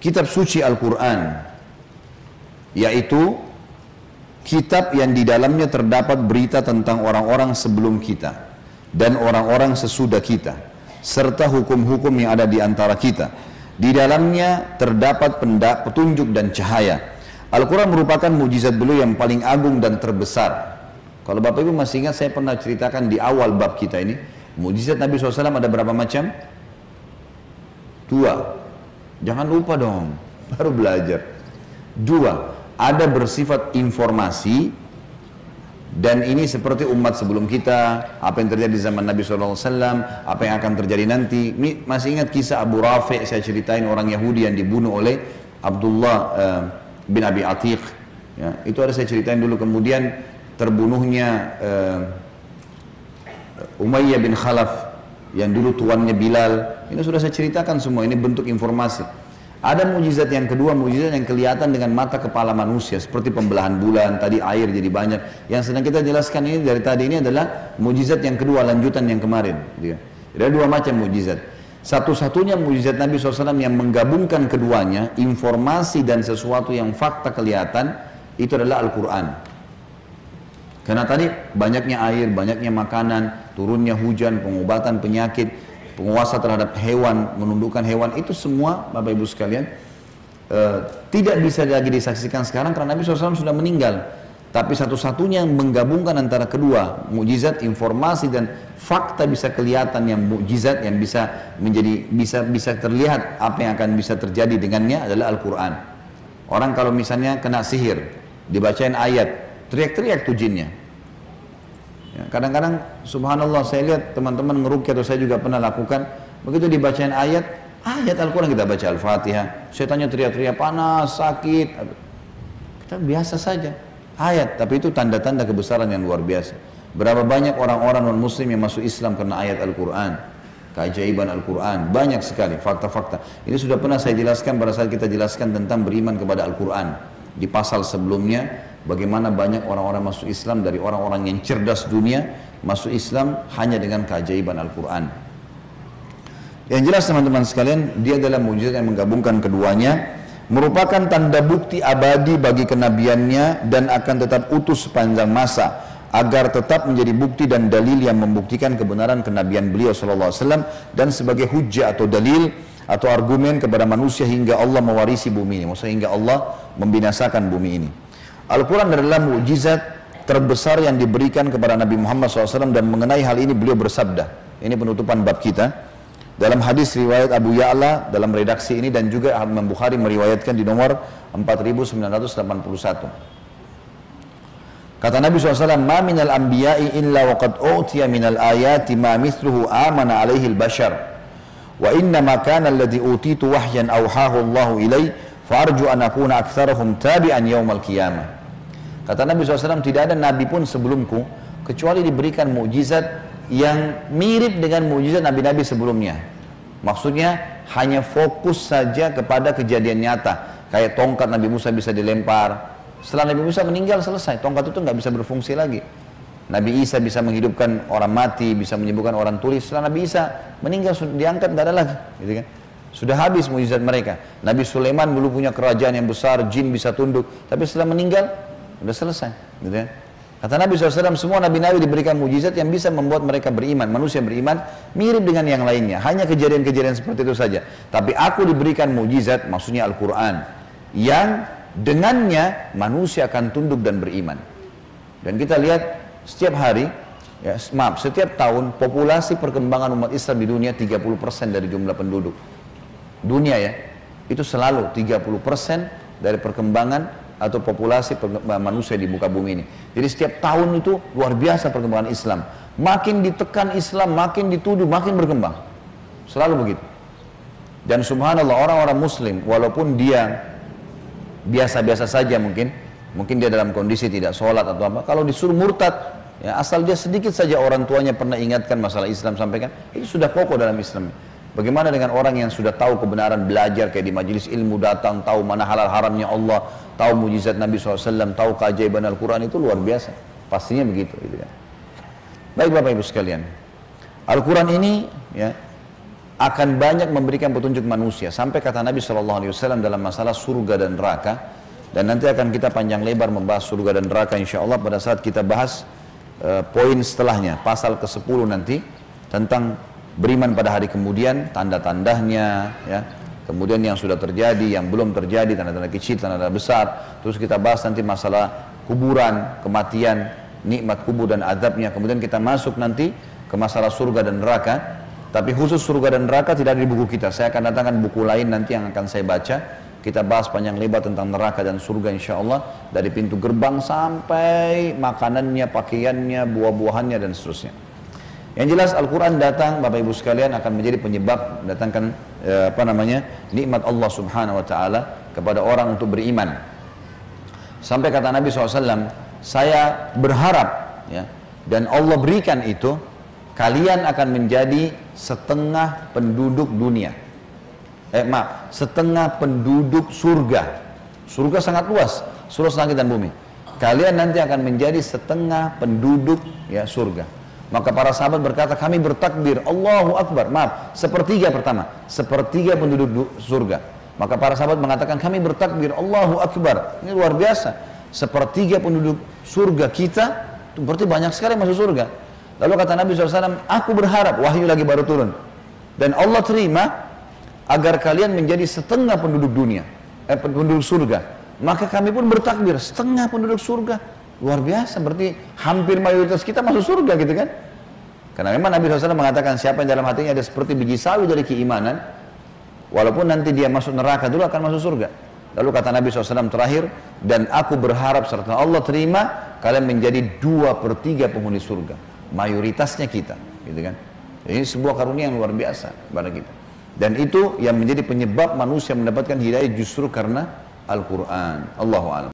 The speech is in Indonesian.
kitab suci Al-Quran, yaitu kitab yang di dalamnya terdapat berita tentang orang-orang sebelum kita dan orang-orang sesudah kita, serta hukum-hukum yang ada di antara kita. Di dalamnya terdapat petunjuk dan cahaya. Al-Quran merupakan mujizat beliau yang paling agung dan terbesar. Kalau Bapak Ibu masih ingat saya pernah ceritakan di awal bab kita ini, mujizat Nabi SAW ada berapa macam? Dua. Jangan lupa dong, baru belajar. Dua, ada bersifat informasi dan ini seperti umat sebelum kita, apa yang terjadi di zaman Nabi SAW, apa yang akan terjadi nanti. Masih ingat kisah Abu Rafi, saya ceritain orang Yahudi yang dibunuh oleh Abdullah uh, bin Abi Atiq. Ya, itu ada saya ceritain dulu kemudian terbunuhnya uh, Umayyah bin Khalaf yang dulu tuannya Bilal. Ini sudah saya ceritakan semua, ini bentuk informasi. Ada mujizat yang kedua, mujizat yang kelihatan dengan mata kepala manusia seperti pembelahan bulan, tadi air jadi banyak. Yang sedang kita jelaskan ini dari tadi ini adalah mujizat yang kedua, lanjutan yang kemarin. Gitu. Ada dua macam mujizat. Satu-satunya mujizat Nabi SAW yang menggabungkan keduanya, informasi dan sesuatu yang fakta kelihatan, itu adalah Al-Quran. Karena tadi banyaknya air, banyaknya makanan, turunnya hujan, pengobatan penyakit, penguasa terhadap hewan, menundukkan hewan, itu semua Bapak Ibu sekalian uh, tidak bisa lagi disaksikan sekarang karena Nabi SAW sudah meninggal. Tapi satu-satunya yang menggabungkan antara kedua, mujizat, informasi dan fakta bisa kelihatan yang mujizat yang bisa menjadi bisa bisa terlihat apa yang akan bisa terjadi dengannya adalah Al-Qur'an. Orang kalau misalnya kena sihir, dibacain ayat, teriak-teriak tuh. Ya, kadang-kadang subhanallah saya lihat teman-teman ngerukyah atau saya juga pernah lakukan begitu dibacain ayat ayat Al-Quran kita baca Al-Fatihah. Tanya teriak-teriak panas, sakit. Kita biasa saja ayat tapi itu tanda-tanda kebesaran yang luar biasa. Berapa banyak orang-orang non muslim yang masuk Islam karena ayat Al-Quran? Keajaiban Al-Quran banyak sekali fakta-fakta. Ini sudah pernah saya jelaskan pada saat kita jelaskan tentang beriman kepada Al-Quran. Di pasal sebelumnya bagaimana banyak orang-orang masuk Islam dari orang-orang yang cerdas dunia masuk Islam hanya dengan keajaiban Al-Quran. Yang jelas teman-teman sekalian, dia adalah mujizat yang menggabungkan keduanya, merupakan tanda bukti abadi bagi kenabiannya dan akan tetap utuh sepanjang masa agar tetap menjadi bukti dan dalil yang membuktikan kebenaran kenabian beliau sallallahu alaihi wasallam dan sebagai hujjah atau dalil atau argumen kepada manusia hingga Allah mewarisi bumi ini, maksudnya hingga Allah membinasakan bumi ini. Al-Quran adalah mujizat terbesar yang diberikan kepada Nabi Muhammad SAW dan mengenai hal ini beliau bersabda. Ini penutupan bab kita. Dalam hadis riwayat Abu Ya'la dalam redaksi ini dan juga Imam Bukhari meriwayatkan di nomor 4981. Kata Nabi SAW, Ma minal anbiya'i illa waqad u'tiya minal ayati ma mithluhu amana alaihi al-bashar. Wa inna ma kana alladhi utitu wahyan awhahu Allahu ilai, farju an akuna aktsarahum tabi'an yaumal qiyamah. Kata Nabi SAW, tidak ada nabi pun sebelumku kecuali diberikan mujizat yang mirip dengan mujizat nabi-nabi sebelumnya. Maksudnya hanya fokus saja kepada kejadian nyata. Kayak tongkat Nabi Musa bisa dilempar. Setelah Nabi Musa meninggal selesai, tongkat itu nggak bisa berfungsi lagi. Nabi Isa bisa menghidupkan orang mati, bisa menyembuhkan orang tulis. Setelah Nabi Isa meninggal diangkat tidak ada lagi, gitu kan? Sudah habis mujizat mereka. Nabi Sulaiman dulu punya kerajaan yang besar, jin bisa tunduk, tapi setelah meninggal Sudah selesai. Gitu ya. Kata Nabi SAW, semua nabi-nabi diberikan mujizat yang bisa membuat mereka beriman. Manusia beriman mirip dengan yang lainnya. Hanya kejadian-kejadian seperti itu saja. Tapi aku diberikan mujizat, maksudnya Al-Quran. Yang dengannya manusia akan tunduk dan beriman. Dan kita lihat setiap hari, ya, maaf, setiap tahun populasi perkembangan umat Islam di dunia 30% dari jumlah penduduk. Dunia ya, itu selalu 30% dari perkembangan atau populasi manusia di muka bumi ini. Jadi setiap tahun itu luar biasa perkembangan Islam. Makin ditekan Islam, makin dituduh, makin berkembang. Selalu begitu. Dan subhanallah orang-orang muslim walaupun dia biasa-biasa saja mungkin, mungkin dia dalam kondisi tidak sholat atau apa, kalau disuruh murtad, ya asal dia sedikit saja orang tuanya pernah ingatkan masalah Islam sampaikan, itu sudah pokok dalam Islam. Bagaimana dengan orang yang sudah tahu kebenaran belajar kayak di majelis ilmu datang, tahu mana halal haramnya Allah, tahu mujizat Nabi SAW, tahu keajaiban Al-Quran itu luar biasa. Pastinya begitu. Gitu kan. Baik Bapak Ibu sekalian. Al-Quran ini ya akan banyak memberikan petunjuk manusia. Sampai kata Nabi SAW dalam masalah surga dan neraka. Dan nanti akan kita panjang lebar membahas surga dan neraka insya Allah pada saat kita bahas uh, poin setelahnya. Pasal ke-10 nanti tentang beriman pada hari kemudian, tanda-tandanya, ya. Kemudian yang sudah terjadi, yang belum terjadi, tanda-tanda kecil, tanda-tanda besar. Terus kita bahas nanti masalah kuburan, kematian, nikmat kubur dan adabnya. Kemudian kita masuk nanti ke masalah surga dan neraka. Tapi khusus surga dan neraka tidak ada di buku kita. Saya akan datangkan buku lain nanti yang akan saya baca. Kita bahas panjang lebar tentang neraka dan surga insya Allah. Dari pintu gerbang sampai makanannya, pakaiannya, buah-buahannya dan seterusnya. Yang jelas Al-Quran datang Bapak Ibu sekalian akan menjadi penyebab datangkan eh, apa namanya nikmat Allah Subhanahu Wa Taala kepada orang untuk beriman. Sampai kata Nabi SAW, saya berharap ya dan Allah berikan itu kalian akan menjadi setengah penduduk dunia. Eh maaf, setengah penduduk surga. Surga sangat luas, seluruh langit dan bumi. Kalian nanti akan menjadi setengah penduduk ya surga. Maka para sahabat berkata, kami bertakbir, Allahu Akbar. Maaf, sepertiga pertama, sepertiga penduduk surga. Maka para sahabat mengatakan, kami bertakbir, Allahu Akbar. Ini luar biasa. Sepertiga penduduk surga kita, berarti banyak sekali masuk surga. Lalu kata Nabi SAW, aku berharap wahyu lagi baru turun. Dan Allah terima agar kalian menjadi setengah penduduk dunia, eh, penduduk surga. Maka kami pun bertakbir, setengah penduduk surga. Luar biasa, berarti hampir mayoritas kita masuk surga gitu kan. Karena memang Nabi SAW mengatakan siapa yang dalam hatinya ada seperti biji sawi dari keimanan, walaupun nanti dia masuk neraka dulu akan masuk surga. Lalu kata Nabi SAW terakhir, dan aku berharap serta Allah terima kalian menjadi dua per tiga penghuni surga mayoritasnya kita, gitu kan? Ini sebuah karunia yang luar biasa pada kita. Dan itu yang menjadi penyebab manusia mendapatkan hidayah justru karena Al-Quran. Allahu a'lam.